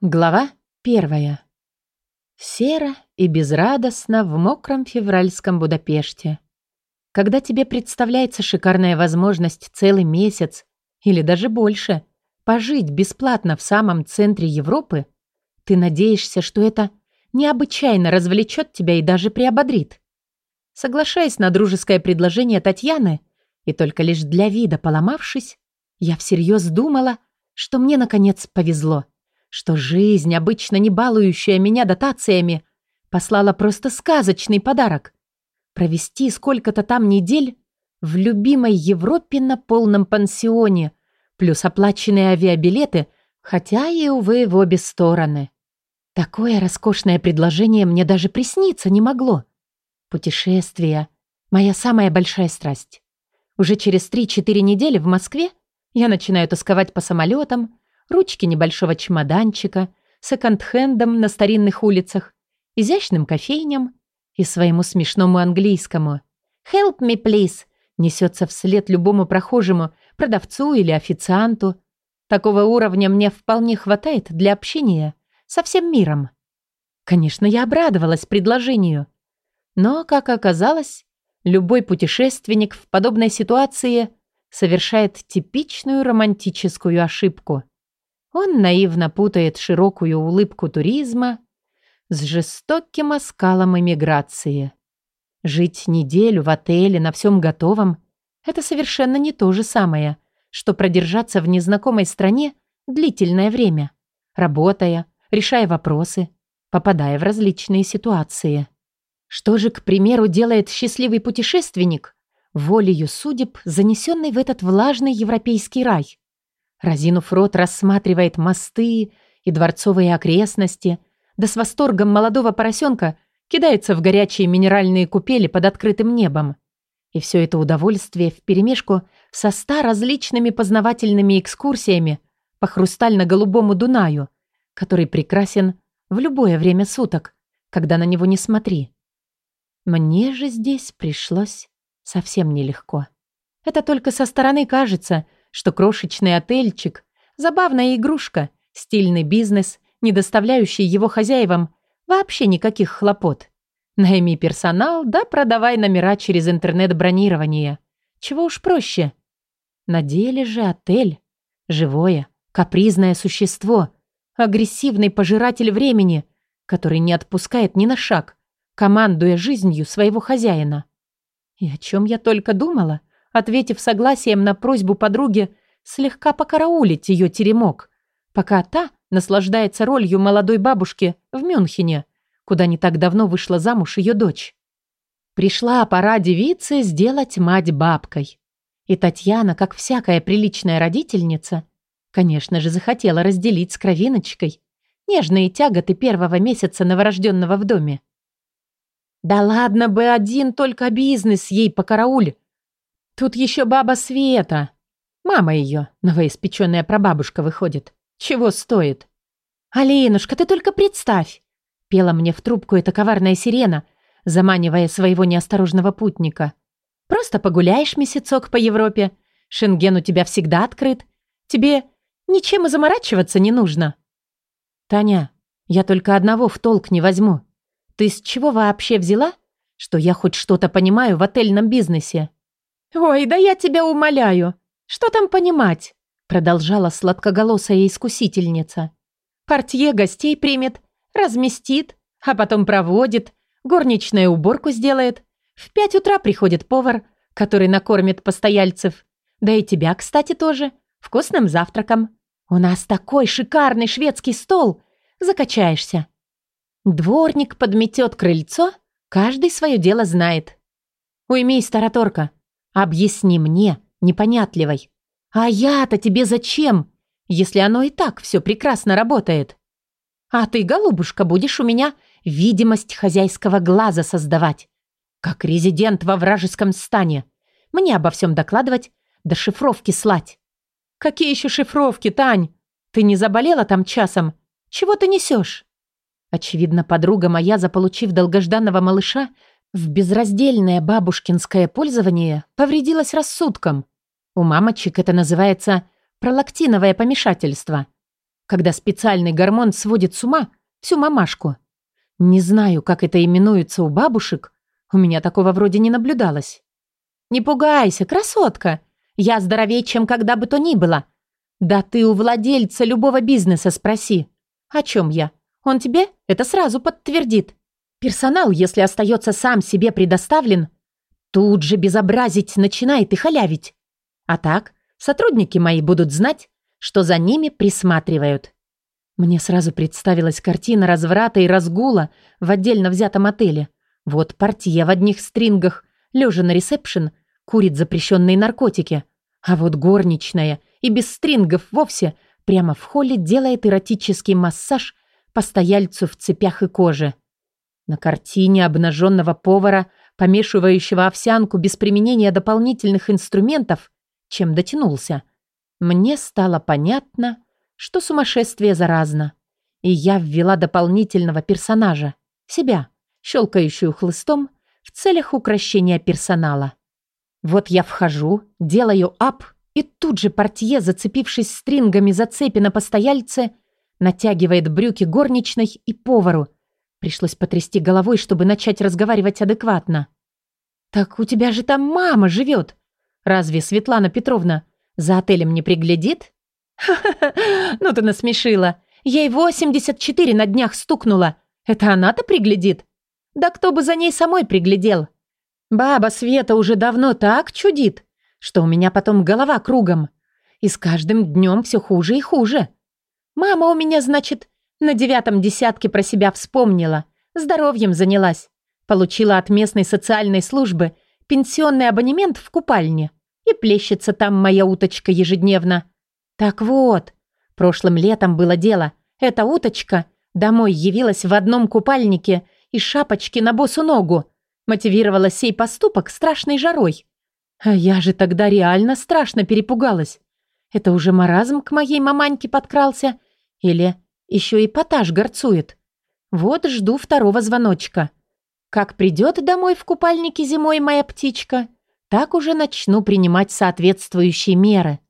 Глава первая. Серо и безрадостно в мокром февральском Будапеште. Когда тебе представляется шикарная возможность целый месяц или даже больше пожить бесплатно в самом центре Европы, ты надеешься, что это необычайно развлечет тебя и даже приободрит. Соглашаясь на дружеское предложение Татьяны, и только лишь для вида поломавшись, я всерьез думала, что мне, наконец, повезло — что жизнь, обычно не балующая меня дотациями, послала просто сказочный подарок. Провести сколько-то там недель в любимой Европе на полном пансионе, плюс оплаченные авиабилеты, хотя и, увы, в обе стороны. Такое роскошное предложение мне даже присниться не могло. Путешествия — моя самая большая страсть. Уже через 3-4 недели в Москве я начинаю тосковать по самолетам, ручки небольшого чемоданчика, секонд-хендом на старинных улицах, изящным кофейням и своему смешному английскому. «Help me, please!» несется вслед любому прохожему, продавцу или официанту. Такого уровня мне вполне хватает для общения со всем миром. Конечно, я обрадовалась предложению. Но, как оказалось, любой путешественник в подобной ситуации совершает типичную романтическую ошибку. Он наивно путает широкую улыбку туризма с жестоким оскалом эмиграции. Жить неделю в отеле на всем готовом – это совершенно не то же самое, что продержаться в незнакомой стране длительное время, работая, решая вопросы, попадая в различные ситуации. Что же, к примеру, делает счастливый путешественник, волею судеб, занесенный в этот влажный европейский рай? Разинув рот, рассматривает мосты и дворцовые окрестности, да с восторгом молодого поросенка кидается в горячие минеральные купели под открытым небом. И все это удовольствие вперемешку со ста различными познавательными экскурсиями по хрустально-голубому Дунаю, который прекрасен в любое время суток, когда на него не смотри. Мне же здесь пришлось совсем нелегко. Это только со стороны кажется – что крошечный отельчик – забавная игрушка, стильный бизнес, не доставляющий его хозяевам вообще никаких хлопот. Найми персонал, да продавай номера через интернет-бронирование. Чего уж проще. На деле же отель – живое, капризное существо, агрессивный пожиратель времени, который не отпускает ни на шаг, командуя жизнью своего хозяина. И о чем я только думала, ответив согласием на просьбу подруги слегка покараулить ее теремок, пока та наслаждается ролью молодой бабушки в Мюнхене, куда не так давно вышла замуж ее дочь. Пришла пора девице сделать мать бабкой. И Татьяна, как всякая приличная родительница, конечно же, захотела разделить с кровиночкой нежные тяготы первого месяца новорожденного в доме. Да ладно бы один только бизнес ей покарауль, Тут еще баба Света. Мама ее, новоиспеченная прабабушка, выходит. Чего стоит? «Алинушка, ты только представь!» Пела мне в трубку эта коварная сирена, заманивая своего неосторожного путника. «Просто погуляешь месяцок по Европе. Шенген у тебя всегда открыт. Тебе ничем и заморачиваться не нужно». «Таня, я только одного в толк не возьму. Ты с чего вообще взяла, что я хоть что-то понимаю в отельном бизнесе?» «Ой, да я тебя умоляю! Что там понимать?» Продолжала сладкоголосая искусительница. «Портье гостей примет, разместит, а потом проводит, горничная уборку сделает. В пять утра приходит повар, который накормит постояльцев. Да и тебя, кстати, тоже. Вкусным завтраком. У нас такой шикарный шведский стол. Закачаешься. Дворник подметет крыльцо, каждый свое дело знает. Уймись, тараторка, Объясни мне, непонятливой. А я-то тебе зачем, если оно и так все прекрасно работает? А ты, голубушка, будешь у меня видимость хозяйского глаза создавать. Как резидент во вражеском стане. Мне обо всем докладывать, до шифровки слать. Какие еще шифровки, Тань? Ты не заболела там часом? Чего ты несешь? Очевидно, подруга моя, заполучив долгожданного малыша, в безраздельное бабушкинское пользование повредилась рассудком. У мамочек это называется пролактиновое помешательство. когда специальный гормон сводит с ума всю мамашку. Не знаю, как это именуется у бабушек, у меня такого вроде не наблюдалось. «Не пугайся, красотка! Я здоровее, чем когда бы то ни было. Да ты у владельца любого бизнеса спроси. О чем я? Он тебе это сразу подтвердит. Персонал, если остается сам себе предоставлен, тут же безобразить начинает и халявить. А так, сотрудники мои будут знать, что за ними присматривают. Мне сразу представилась картина разврата и разгула в отдельно взятом отеле. Вот партия в одних стрингах, лежа на ресепшн, курит запрещенные наркотики. А вот горничная и без стрингов вовсе прямо в холле делает эротический массаж постояльцу в цепях и коже. На картине обнаженного повара, помешивающего овсянку без применения дополнительных инструментов, чем дотянулся, мне стало понятно, что сумасшествие заразно. И я ввела дополнительного персонажа, себя, щелкающую хлыстом, в целях укращения персонала. Вот я вхожу, делаю ап, и тут же портье, зацепившись стрингами за цепи на постояльце, натягивает брюки горничной и повару. Пришлось потрясти головой, чтобы начать разговаривать адекватно. «Так у тебя же там мама живет. Разве Светлана Петровна за отелем не приглядит?» «Ха-ха-ха, ну ты насмешила. Ей 84 на днях стукнула. Это она-то приглядит? Да кто бы за ней самой приглядел?» Баба Света уже давно так чудит, что у меня потом голова кругом. И с каждым днем все хуже и хуже. Мама у меня, значит, на девятом десятке про себя вспомнила, здоровьем занялась. Получила от местной социальной службы пенсионный абонемент в купальне. И плещется там моя уточка ежедневно. Так вот, прошлым летом было дело. Эта уточка домой явилась в одном купальнике и шапочке на босу ногу. Мотивировала сей поступок страшной жарой. А я же тогда реально страшно перепугалась. Это уже маразм к моей маманьке подкрался? Или еще и потаж горцует? Вот жду второго звоночка. Как придет домой в купальнике зимой моя птичка, так уже начну принимать соответствующие меры.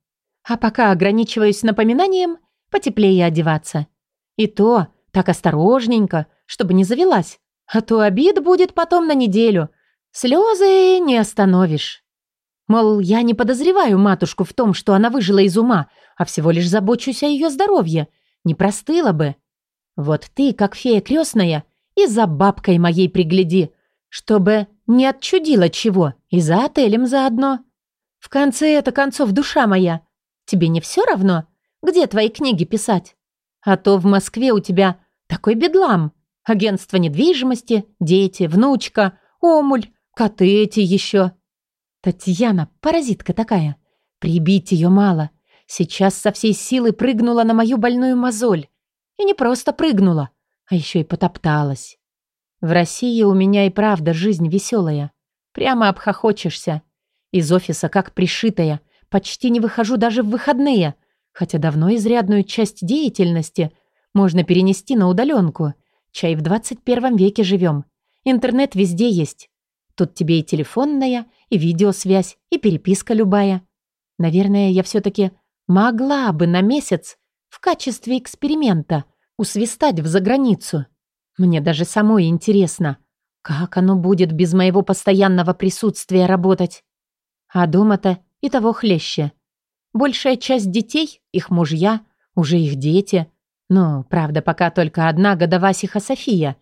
А пока ограничиваюсь напоминанием потеплее одеваться. И то так осторожненько, чтобы не завелась. А то обид будет потом на неделю. Слезы не остановишь. Мол, я не подозреваю матушку в том, что она выжила из ума, а всего лишь забочусь о ее здоровье. Не простыла бы. Вот ты, как фея крестная, и за бабкой моей пригляди, чтобы не отчудила чего, и за отелем заодно. В конце это концов, душа моя, тебе не все равно, где твои книги писать? А то в Москве у тебя такой бедлам. Агентство недвижимости, дети, внучка, омуль, коты эти еще. Татьяна, паразитка такая. Прибить ее мало. Сейчас со всей силы прыгнула на мою больную мозоль. И не просто прыгнула, а еще и потопталась. В России у меня и правда жизнь веселая. Прямо обхохочешься. Из офиса как пришитая. Почти не выхожу даже в выходные. Хотя давно изрядную часть деятельности можно перенести на удаленку – Чай в 21 веке живем. Интернет везде есть. Тут тебе и телефонная, и видеосвязь, и переписка любая. Наверное, я все-таки могла бы на месяц в качестве эксперимента усвистать в заграницу. Мне даже самой интересно, как оно будет без моего постоянного присутствия работать. А дома-то и того хлеще. Большая часть детей, их мужья, уже их дети – ну, правда, пока только одна годовасиха София.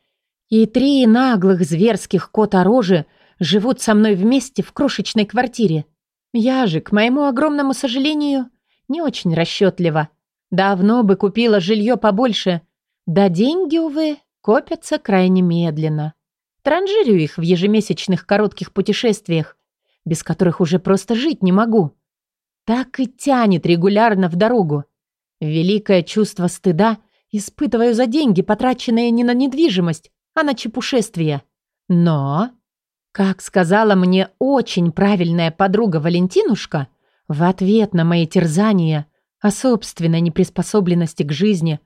И три наглых зверских кота-рожи живут со мной вместе в крошечной квартире. Я же, к моему огромному сожалению, не очень расчетлива. Давно бы купила жилье побольше. Да деньги, увы, копятся крайне медленно. Транжирю их в ежемесячных коротких путешествиях, без которых уже просто жить не могу. Так и тянет регулярно в дорогу. Великое чувство стыда испытываю за деньги, потраченные не на недвижимость, а на чепушествие. Но, как сказала мне очень правильная подруга Валентинушка, в ответ на мои терзания о собственной неприспособленности к жизни,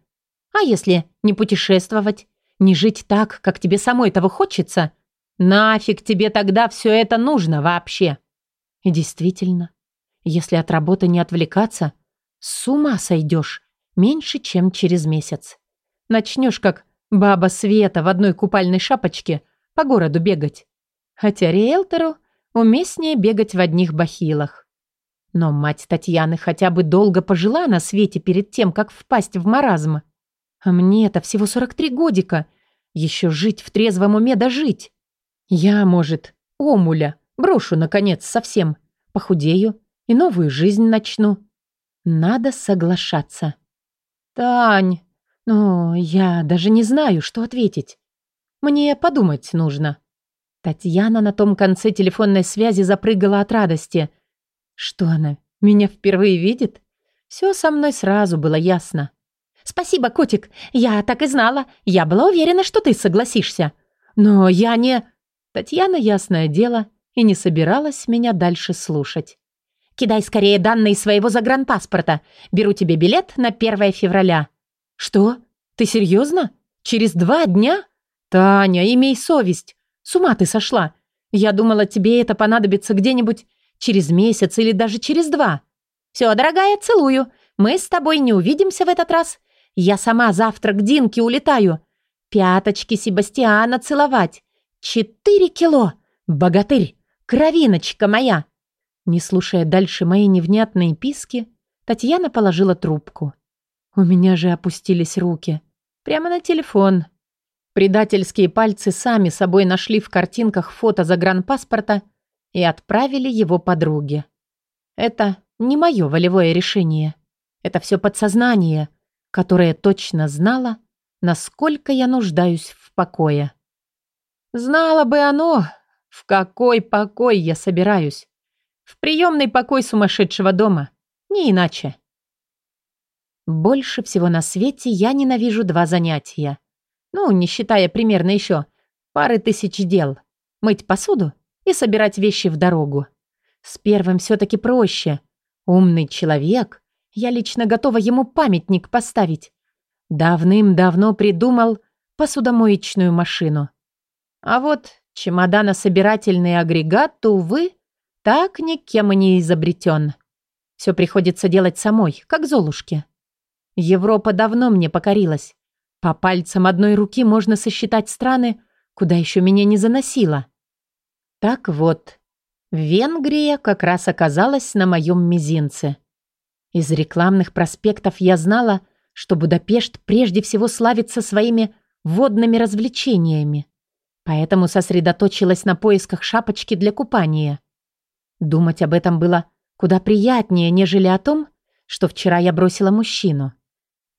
а если не путешествовать, не жить так, как тебе самой того хочется, нафиг тебе тогда все это нужно вообще? И действительно, если от работы не отвлекаться, с ума сойдешь. Меньше, чем через месяц. Начнешь как баба Света в одной купальной шапочке по городу бегать. Хотя риэлтору уместнее бегать в одних бахилах. Но мать Татьяны хотя бы долго пожила на свете перед тем, как впасть в маразм. А мне это всего 43 годика. Еще жить в трезвом уме дожить. Я, может, омуля, брошу, наконец, совсем. Похудею и новую жизнь начну. Надо соглашаться. Тань, ну, я даже не знаю, что ответить. Мне подумать нужно. Татьяна на том конце телефонной связи запрыгала от радости. Что она, меня впервые видит? Все со мной сразу было ясно. «Спасибо, котик. Я так и знала. Я была уверена, что ты согласишься. Но я не...» Татьяна, ясное дело, и не собиралась меня дальше слушать. «Кидай скорее данные своего загранпаспорта. Беру тебе билет на 1 февраля». «Что? Ты серьезно? Через два дня? Таня, имей совесть. С ума ты сошла. Я думала, тебе это понадобится где-нибудь через месяц или даже через два. Все, дорогая, целую. Мы с тобой не увидимся в этот раз. Я сама завтра к Динке улетаю. Пяточки Себастьяна целовать. Четыре кило. Богатырь. Кровиночка моя. Не слушая дальше мои невнятные писки, Татьяна положила трубку. У меня же опустились руки. Прямо на телефон. Предательские пальцы сами собой нашли в картинках фото загранпаспорта и отправили его подруге. Это не мое волевое решение. Это все подсознание, которое точно знало, насколько я нуждаюсь в покое. Знало бы оно, в какой покой я собираюсь. В приемный покой сумасшедшего дома. Не иначе. Больше всего на свете я ненавижу два занятия. Ну, не считая примерно еще пары тысяч дел. Мыть посуду и собирать вещи в дорогу. С первым все-таки проще. Умный человек. Я лично готова ему памятник поставить. Давным-давно придумал посудомоечную машину. А вот чемоданособирательный агрегат, увы, так никем и не изобретен. Все приходится делать самой, как Золушке. Европа давно мне покорилась. По пальцам одной руки можно сосчитать страны, куда еще меня не заносило. Так вот, Венгрия как раз оказалась на моем мизинце. Из рекламных проспектов я знала, что Будапешт прежде всего славится своими водными развлечениями. Поэтому сосредоточилась на поисках шапочки для купания. Думать об этом было куда приятнее, нежели о том, что вчера я бросила мужчину.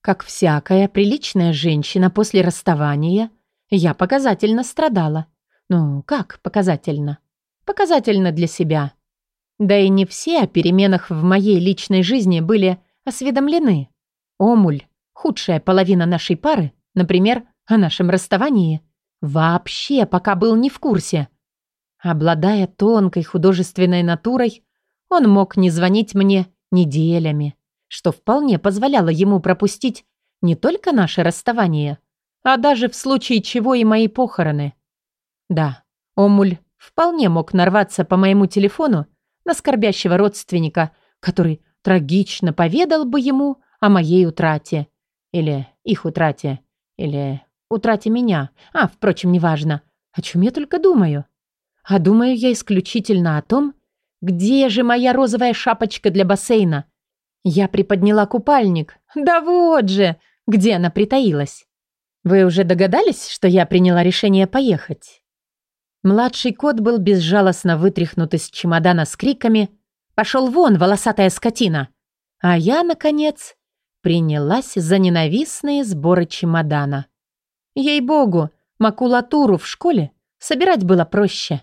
Как всякая приличная женщина после расставания, я показательно страдала. Ну, как показательно? Показательно для себя. Да и не все о переменах в моей личной жизни были осведомлены. Омуль, худшая половина нашей пары, например, о нашем расставании, вообще пока был не в курсе. Обладая тонкой художественной натурой, он мог не звонить мне неделями что вполне позволяло ему пропустить не только наше расставание, а даже в случае чего и мои похороны. Да, Омуль вполне мог нарваться по моему телефону на скорбящего родственника, который трагично поведал бы ему о моей утрате. Или их утрате. Или утрате меня. А, впрочем, неважно. О чем я только думаю. А думаю я исключительно о том, где же моя розовая шапочка для бассейна, я приподняла купальник. Да вот же, где она притаилась. Вы уже догадались, что я приняла решение поехать? Младший кот был безжалостно вытряхнут из чемодана с криками «Пошел вон, волосатая скотина!» А я, наконец, принялась за ненавистные сборы чемодана. Ей-богу, макулатуру в школе собирать было проще.